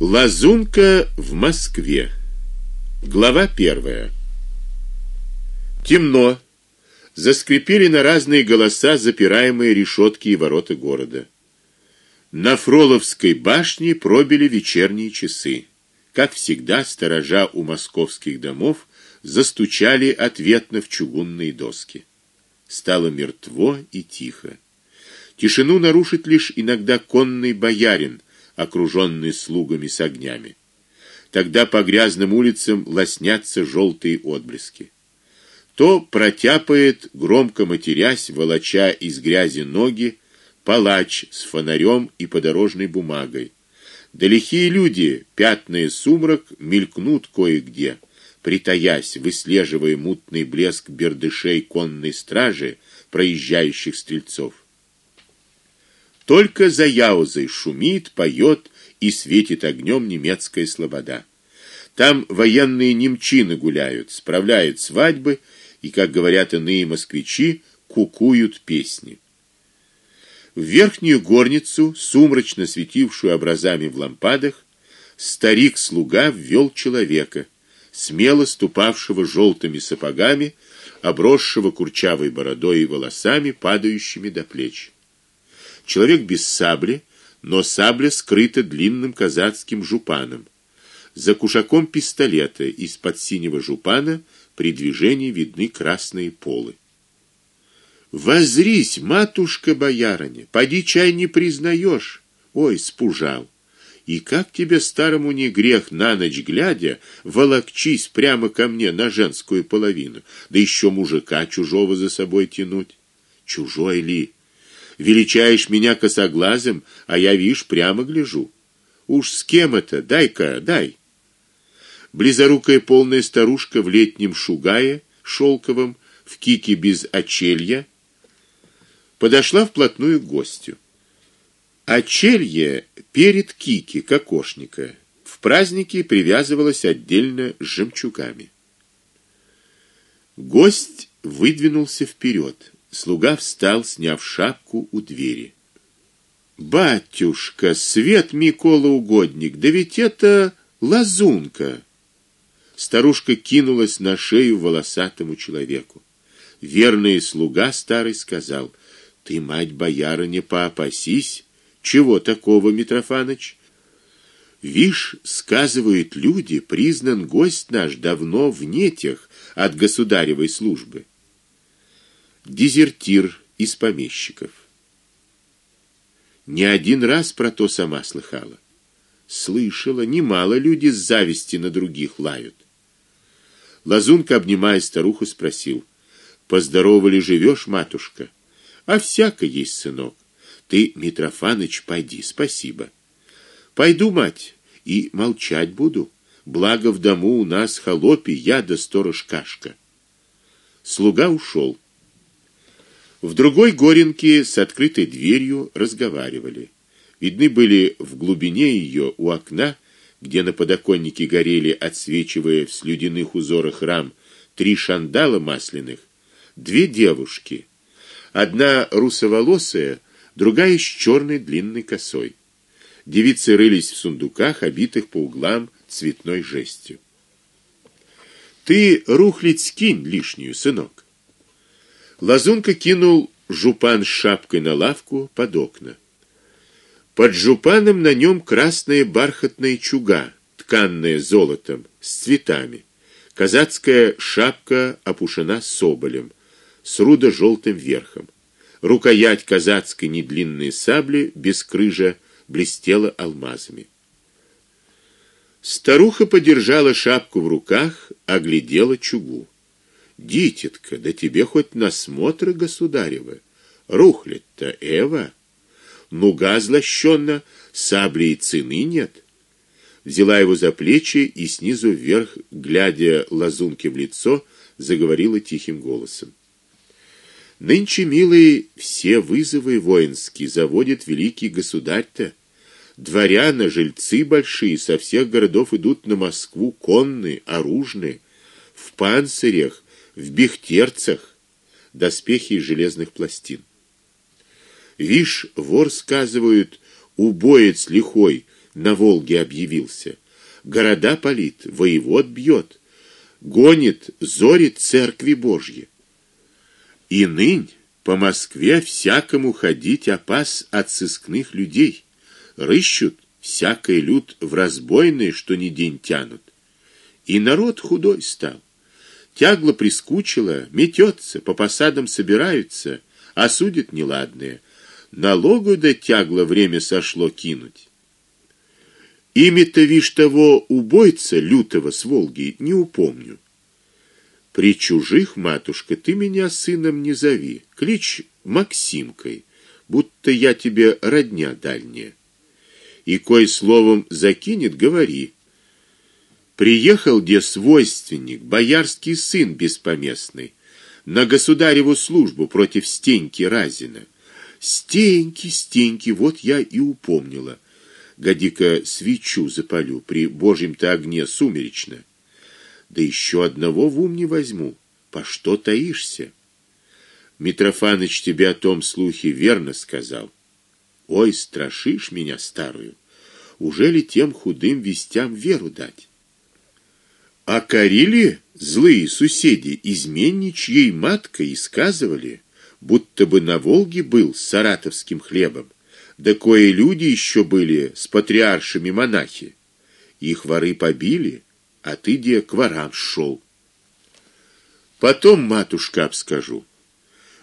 Лазунка в Москве. Глава первая. Темно. Заскрипели на разные голоса запираемые решетки и ворота города. На Фроловской башне пробили вечерние часы. Как всегда, сторожа у московских домов застучали ответно в чугунные доски. Стало мертво и тихо. Тишину нарушит лишь иногда конный боярин окруженный слугами с огнями. Тогда по грязным улицам лоснятся желтые отблески. То протяпает, громко матерясь, волоча из грязи ноги, палач с фонарем и подорожной бумагой. Да лихие люди, пятные сумрак, мелькнут кое-где, притаясь, выслеживая мутный блеск бердышей конной стражи, проезжающих стрельцов. Только за Яузой шумит, поет и светит огнем немецкая слобода. Там военные немчины гуляют, справляют свадьбы и, как говорят иные москвичи, кукуют песни. В верхнюю горницу, сумрачно светившую образами в лампадах, старик-слуга ввел человека, смело ступавшего желтыми сапогами, обросшего курчавой бородой и волосами, падающими до плеч. Человек без сабли, но сабля скрыта длинным казацким жупаном. За кушаком пистолета из-под синего жупана при движении видны красные полы. Возрись, матушка боярыня, поди чай не признаешь. Ой, спужал. И как тебе старому не грех на ночь глядя волокчись прямо ко мне на женскую половину, да еще мужика чужого за собой тянуть? Чужой ли? Величаешь меня косоглазым, а я, вишь, прямо гляжу. Уж с кем это? Дай-ка, дай. Близорукая полная старушка в летнем шугае шелковом, в кике без очелья, подошла вплотную к гостю. Очелье перед кики кокошника в празднике привязывалось отдельно с жемчугами. Гость выдвинулся вперед. Слуга встал, сняв шапку у двери. Батюшка, свет Микола угодник, да ведь это лазунка. Старушка кинулась на шею волосатому человеку. Верный слуга старый сказал: "Ты, мать боярыня, поопасись, чего такого, Митрофаныч? Вишь, сказывают люди, признан гость наш давно в нетях от государевой службы дезертир из помещиков. Не один раз про то сама слыхала. Слышала, немало люди с зависти на других лают. Лазунка, обнимая старуху, спросил: "Поздорова ли живешь, матушка?" "А всяко есть, сынок. Ты, Митрофаныч, пойди, спасибо". "Пойду, мать, и молчать буду. Благо в дому у нас холопи, я да сторож Кашка". Слуга ушел. В другой горенке с открытой дверью разговаривали. Видны были в глубине ее у окна, где на подоконнике горели, отсвечивая в слюдяных узорах рам, три шандала масляных, две девушки. Одна русоволосая, другая с черной длинной косой. Девицы рылись в сундуках, обитых по углам цветной жестью. Ты рухлить скинь лишнюю, сынок. Лазунка кинул жупан с шапкой на лавку под окна. Под жупаном на нем красная бархатная чуга, тканная золотом, с цветами. Казацкая шапка опушена соболем, с рудо желтым верхом. Рукоять казацкой недлинной сабли без крыжа блестела алмазами. Старуха подержала шапку в руках, оглядела чугу. Дитятка, да тебе хоть на смотры государева. Рухлит-то Эва. Нуга злощенно, сабли и цены нет. Взяла его за плечи и снизу вверх, глядя лазунке в лицо, заговорила тихим голосом. Нынче, милые, все вызовы воинские заводит великий государь-то. Дворяне, жильцы большие со всех городов идут на Москву конные, оружные, в панцирях, в бехтерцах, доспехи из железных пластин. Вишь, вор сказывают, убоец лихой, на Волге объявился. Города палит, воевод бьет, гонит, зорит церкви Божьи. И нынь по Москве всякому ходить опас от сыскных людей. Рыщут всякий люд в разбойные, что ни день тянут. И народ худой стал. Тягло прискучило, метется, по посадам собираются, а неладные. Налогу да тягло время сошло кинуть. Имя-то вишь того убойца лютого с Волги не упомню. При чужих, матушка, ты меня сыном не зови, клич Максимкой, будто я тебе родня дальняя. И кой словом закинет, говори. Приехал где свойственник, боярский сын беспоместный, на государеву службу против Стеньки Разина. Стеньки, Стеньки, вот я и упомнила. Годика свечу запалю при Божьем-то огне сумеречно. Да еще одного в ум не возьму. По что таишься? Митрофаныч тебе о том слухе верно сказал. Ой, страшишь меня старую. Уже ли тем худым вестям веру дать? А корили злые соседи изменничьей маткой и сказывали, будто бы на Волге был с саратовским хлебом, да кое люди еще были с патриаршими монахи. Их воры побили, а ты где к ворам шел. Потом матушка обскажу.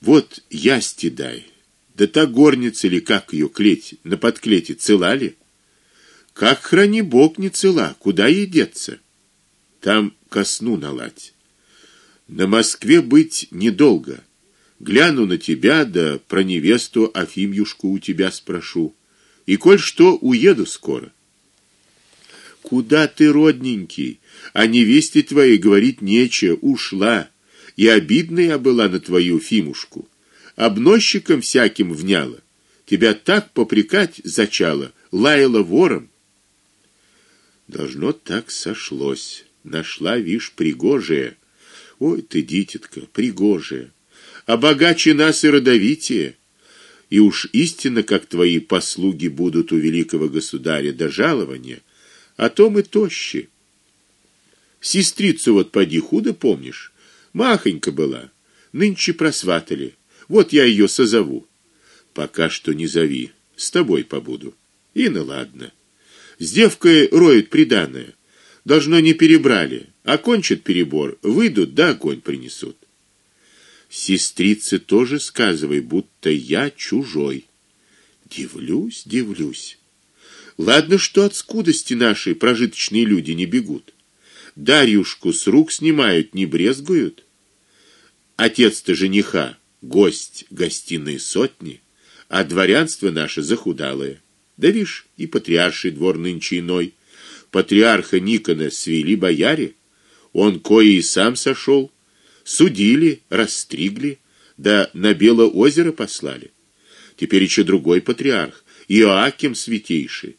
Вот ясти дай. Да та горница или как ее клеть, на подклете цела ли? Как храни Бог не цела, куда ей деться? Там ко сну наладь. На Москве быть недолго. Гляну на тебя, да про невесту Афимюшку у тебя спрошу. И коль что, уеду скоро. Куда ты, родненький? О невесте твоей говорить нечего, ушла. И обидная была на твою Фимушку. Обносчиком всяким вняла. Тебя так попрекать зачала, лаяла вором. Должно так сошлось. Нашла, вишь, пригожая. Ой ты, дитятка, пригожая. А богаче нас и родовитее. И уж истинно, как твои послуги будут у великого государя до жалования, а то мы тощи. Сестрицу вот поди худо помнишь? Махонька была. Нынче просватали. Вот я ее созову. Пока что не зови. С тобой побуду. И ну ладно. С девкой роют приданое. Должно не перебрали. Окончат перебор, выйдут, да огонь принесут. Сестрице тоже сказывай, будто я чужой. Дивлюсь, дивлюсь. Ладно, что от скудости нашей прожиточные люди не бегут. Дарьюшку с рук снимают, не брезгуют. Отец-то жениха гость гостиной сотни, а дворянство наше захудалое. Да вишь, и патриарший двор нынче иной. Патриарха Никона свели бояре, он кое и сам сошел, судили, расстригли, да на Белое озеро послали. Теперь еще другой патриарх, Иоаким святейший.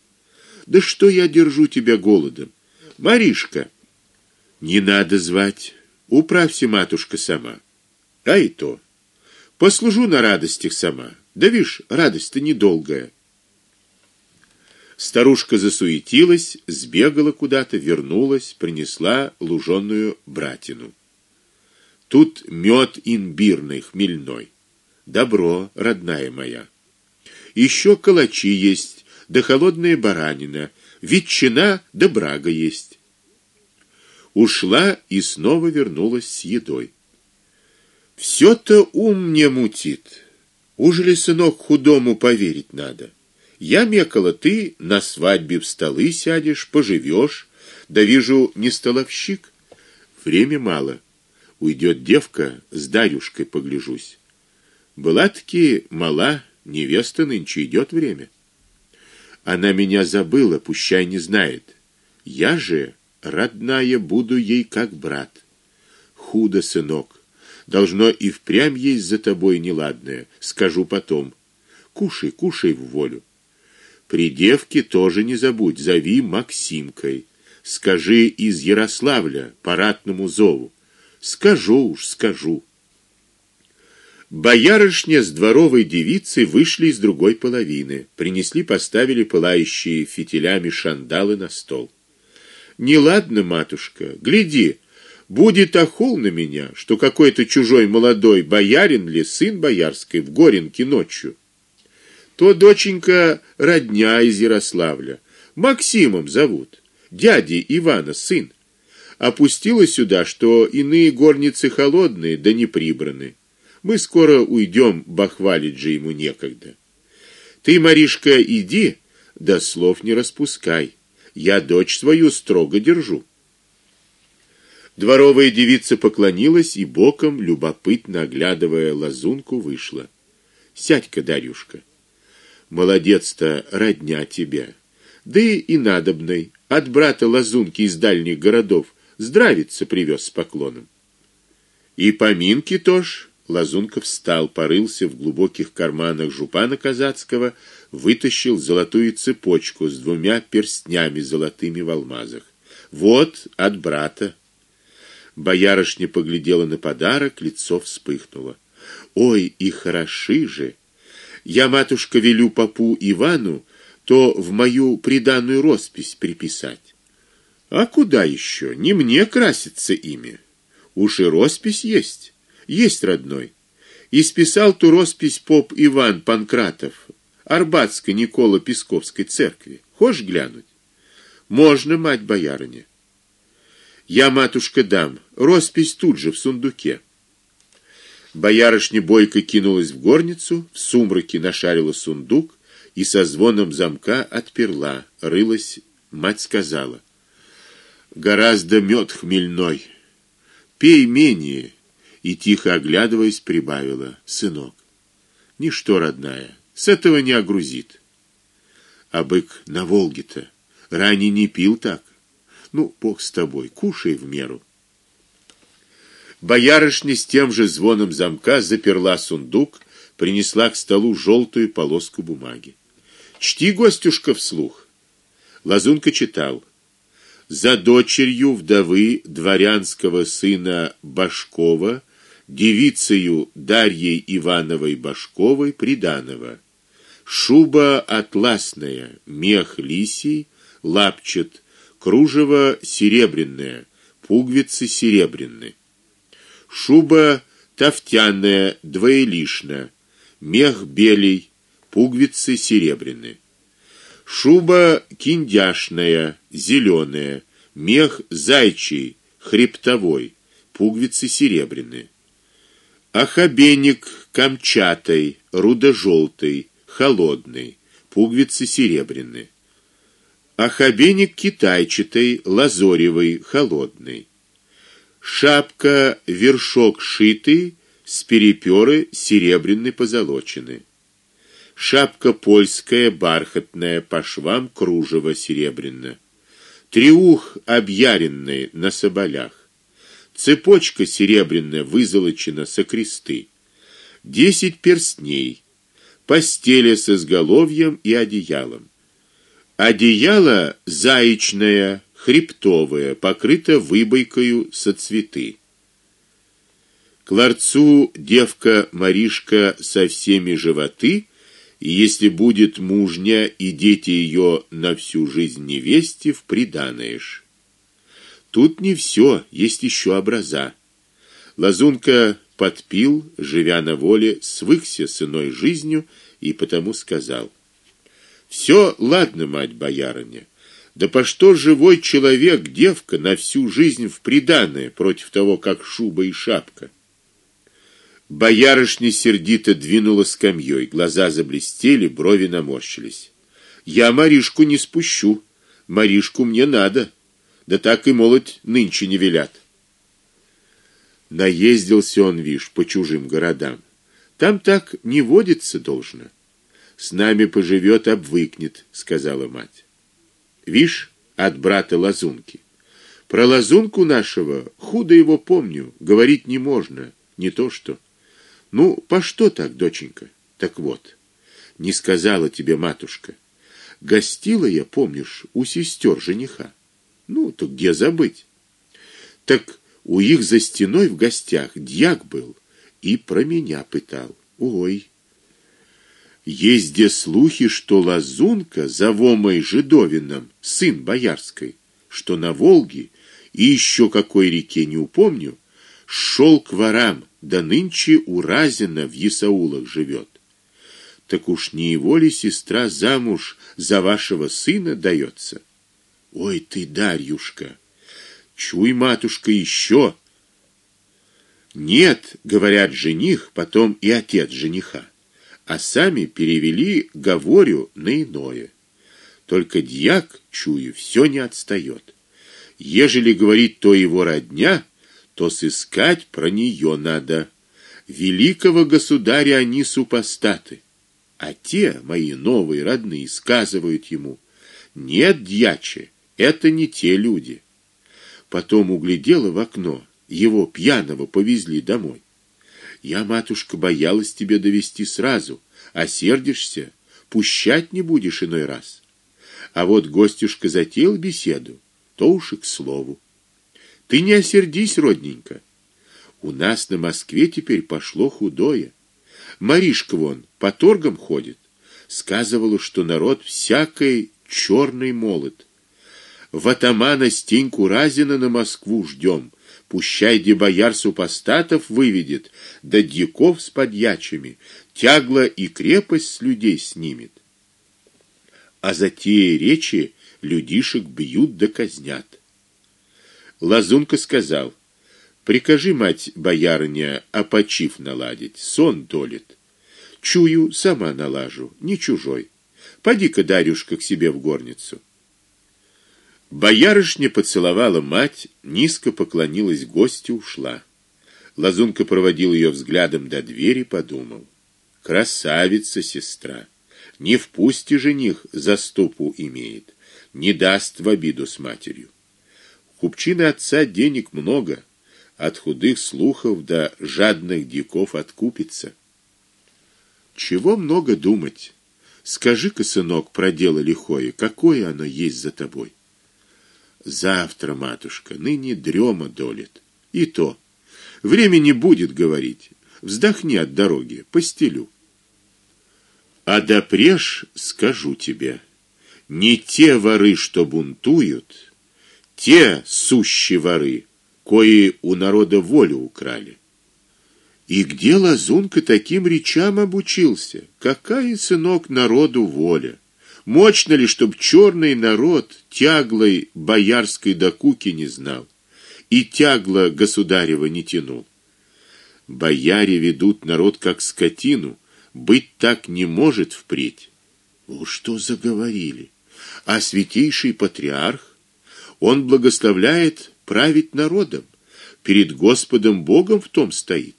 Да что я держу тебя голодом? Маришка, не надо звать. Управься, матушка, сама. А и то. Послужу на радостях сама. Да вишь, радость-то недолгая. Старушка засуетилась, сбегала куда-то, вернулась, принесла луженую братину. Тут мед имбирный, хмельной. Добро, родная моя. Еще калачи есть да холодная баранина, ветчина да брага есть. Ушла и снова вернулась с едой. все то ум мне мутит. Ужели сынок худому поверить надо? Я мекала, ты на свадьбе в столы сядешь, поживешь, да вижу, не столовщик. Время мало. Уйдет девка, с Дарюшкой погляжусь. Была-таки мала, невеста нынче идет время. Она меня забыла, пущай не знает. Я же, родная, буду ей как брат. Худо, сынок. Должно и впрямь есть за тобой неладное, скажу потом. Кушай, кушай в волю. При девке тоже не забудь, зови Максимкой. Скажи из Ярославля по ратному зову. Скажу уж, скажу. Боярышня с дворовой девицей вышли из другой половины, принесли, поставили пылающие фитилями шандалы на стол. Неладно, матушка, гляди, будет охол на меня, что какой-то чужой молодой боярин ли сын боярской в Горенке ночью. То доченька родня из Ярославля, Максимом зовут, дяди Ивана сын. Опустила сюда, что иные горницы холодные да не прибраны. Мы скоро уйдем, бахвалить же ему некогда. Ты, Маришка, иди, да слов не распускай. Я дочь свою строго держу. Дворовая девица поклонилась и боком, любопытно оглядывая лазунку, вышла. Сядь-ка, Дарюшка. Молодец-то, родня тебя. Да и надобной от брата лазунки из дальних городов здравица привез с поклоном. И поминки тоже Лазунков встал, порылся в глубоких карманах жупана казацкого, вытащил золотую цепочку с двумя перстнями золотыми в алмазах. Вот от брата. Боярышня поглядела на подарок, лицо вспыхнуло. Ой, и хороши же. Я матушка велю попу Ивану то в мою приданную роспись приписать. А куда еще? Не мне краситься ими. Уж и роспись есть. Есть родной. И списал ту роспись поп Иван Панкратов, Арбатской Никола Песковской церкви. Хочешь глянуть? Можно, мать боярыня. Я, матушка, дам. Роспись тут же в сундуке. Боярышня бойко кинулась в горницу, в сумраке нашарила сундук и со звоном замка отперла. Рылась, мать сказала: "Гораздо мед хмельной. Пей менее" и тихо оглядываясь прибавила: "Сынок, ничто, родная, с этого не огрузит. А бык на Волге-то ранее не пил так. Ну, бог с тобой, кушай в меру". Боярышня с тем же звоном замка заперла сундук, принесла к столу желтую полоску бумаги. Чти, гостюшка, вслух. Лазунка читал: за дочерью вдовы дворянского сына Башкова девицею Дарьей Ивановой Башковой приданого. Шуба атласная, мех лисий, лапчат, кружево серебряное, пуговицы серебряные. Шуба тафтяная, двоелишна, мех белый, пуговицы серебряные. Шуба киндяшная, зеленая, мех зайчий, хребтовой, пуговицы серебряные. Ахабеник камчатой, рудо-желтый, холодный, пуговицы серебряные. Ахабеник китайчатый, лазоревый, холодный. Шапка вершок шитый, с переперы серебряный позолоченный. Шапка польская бархатная, по швам кружево серебряное. Триух объяренный на соболях. Цепочка серебряная вызолочена со кресты. Десять перстней. Постели с изголовьем и одеялом. Одеяло заячное, хребтовое, покрыто выбойкою со цветы. К ларцу девка Маришка со всеми животы, и если будет мужня и дети ее на всю жизнь невесте в приданаешь. Тут не все, есть еще образа. Лазунка подпил, живя на воле, свыкся с иной жизнью и потому сказал: «Все, ладно, мать боярыня. Да по что живой человек, девка на всю жизнь в приданое против того, как шуба и шапка?" Боярышня сердито двинула скамьей, глаза заблестели, брови наморщились. Я Маришку не спущу. Маришку мне надо да так и молоть нынче не велят. Наездился он, вишь, по чужим городам. Там так не водится должно. С нами поживет, обвыкнет, сказала мать. Вишь, от брата Лазунки. Про Лазунку нашего худо его помню, говорить не можно, не то что. Ну, по что так, доченька? Так вот, не сказала тебе матушка. Гостила я, помнишь, у сестер жениха. Ну, то где забыть? Так у их за стеной в гостях дьяк был, и про меня пытал. Ой. Есть где слухи, что Лазунка за Вомой Жидовином, сын боярской, что на Волге и еще какой реке не упомню, шел к ворам, да нынче у Разина в Исаулах живет. Так уж не его ли сестра замуж за вашего сына дается? Ой ты, Дарьюшка, чуй, матушка, еще. Нет, говорят жених, потом и отец жениха, а сами перевели говорю на иное. Только дьяк, чую, все не отстает. Ежели говорит то его родня, то сыскать про нее надо. Великого государя они супостаты. А те, мои новые родные, сказывают ему: "Нет, дьяче, это не те люди". Потом углядела в окно, его пьяного повезли домой. Я, матушка, боялась тебе довести сразу, а сердишься, пущать не будешь иной раз. А вот гостюшка затеял беседу то уж и к слову. Ты не осердись, родненько. У нас на Москве теперь пошло худое. Маришка вон по торгам ходит, сказывала, что народ всякой черный молот. В атамана Стеньку Разина на Москву ждем. Пущай де бояр супостатов выведет, да дьяков с подьячими, тягло и крепость с людей снимет. А за те речи людишек бьют да казнят. Лазунка сказал: "Прикажи мать боярыня опочив наладить, сон долит. Чую, сама налажу, не чужой. Поди-ка, Дарюшка, к себе в горницу". Боярышня поцеловала мать, низко поклонилась гостю, ушла. Лазунка проводил ее взглядом до двери, подумал: красавица сестра. Не впусти жених заступу имеет не даст в обиду с матерью. Купчины отца денег много, от худых слухов до жадных диков откупится. Чего много думать? Скажи-ка, сынок, про дело лихое, какое оно есть за тобой? Завтра, матушка, ныне дрема долит. И то времени будет говорить. Вздохни от дороги, постелю. А допреж скажу тебе не те воры, что бунтуют, те сущие воры, кои у народа волю украли. И где Лазунка таким речам обучился? Какая сынок народу воля? Мощно ли, чтоб черный народ тяглой боярской докуки не знал и тягло государева не тянул? Бояре ведут народ как скотину, быть так не может впредь. О, что заговорили? а святейший патриарх, он благословляет править народом, перед Господом Богом в том стоит.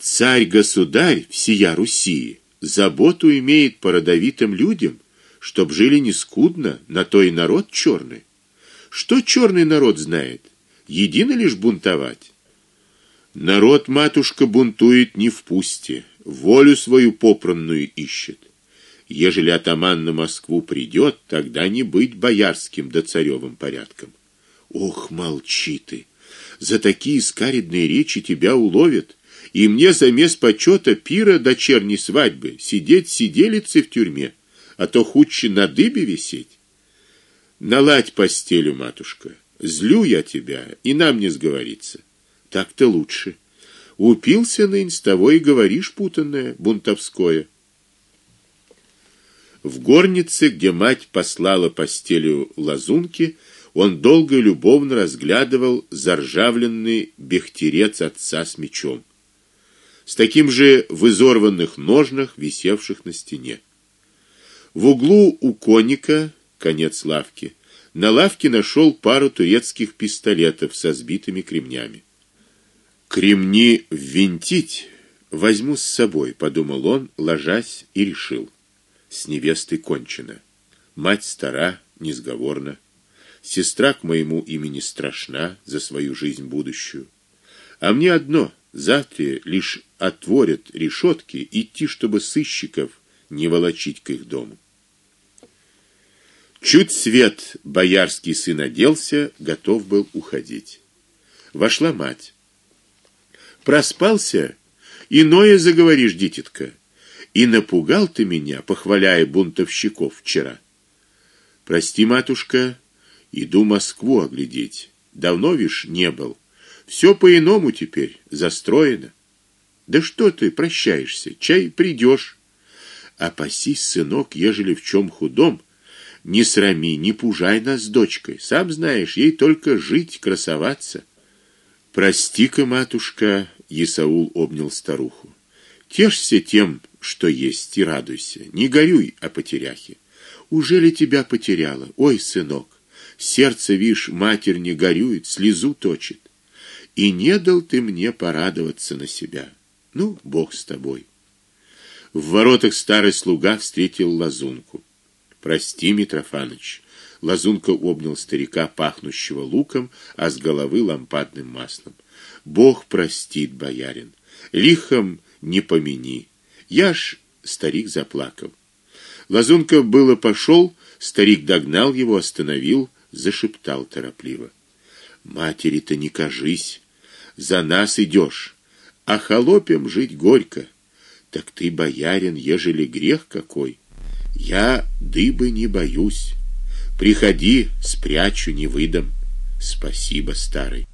Царь-государь всея Руси заботу имеет по родовитым людям, чтоб жили не скудно, на то и народ черный. Что черный народ знает? Едино лишь бунтовать. Народ матушка бунтует не в волю свою попранную ищет. Ежели атаман на Москву придет, тогда не быть боярским да царевым порядком. Ох, молчи ты. За такие скаридные речи тебя уловят, и мне за мест почета пира дочерней свадьбы сидеть сиделицей в тюрьме, а то худче на дыбе висеть. Наладь постелю, матушка. Злю я тебя, и нам не сговориться. Так-то лучше. Упился нынь с того и говоришь путанное, бунтовское. В горнице, где мать послала постелю лазунки, он долго и любовно разглядывал заржавленный бехтерец отца с мечом, с таким же в изорванных ножнах, висевших на стене. В углу у конника, конец лавки, на лавке нашел пару турецких пистолетов со сбитыми кремнями. Кремни ввинтить возьму с собой, подумал он, ложась и решил с невестой кончено. Мать стара, несговорна. Сестра к моему имени страшна за свою жизнь будущую. А мне одно завтра лишь отворят решетки, идти, чтобы сыщиков не волочить к их дому. Чуть свет боярский сын оделся, готов был уходить. Вошла мать. Проспался? Иное заговоришь, дитятка. И напугал ты меня, похваляя бунтовщиков вчера. Прости, матушка, иду Москву оглядеть. Давно вишь не был. Все по-иному теперь, застроено. Да что ты прощаешься? Чай придешь. Опасись, сынок, ежели в чем худом, не срами, не пужай нас с дочкой. Сам знаешь, ей только жить, красоваться. Прости-ка, матушка, Исаул обнял старуху. Тешься тем, что есть, и радуйся. Не горюй о потеряхе. Уже ли тебя потеряла? Ой, сынок, сердце, вишь, матерь не горюет, слезу точит. И не дал ты мне порадоваться на себя. Ну, Бог с тобой. В воротах старый слуга встретил Лазунку. Прости, Митрофаныч. Лазунка обнял старика, пахнущего луком, а с головы лампадным маслом. Бог простит, боярин. Лихом не помяни. Я ж старик заплакал. Лазунка было пошел, старик догнал его, остановил, зашептал торопливо: "Матери-то не кажись, за нас идешь, а холопем жить горько. Так ты боярин, ежели грех какой, я дыбы не боюсь. Приходи, спрячу, не выдам. Спасибо, старый.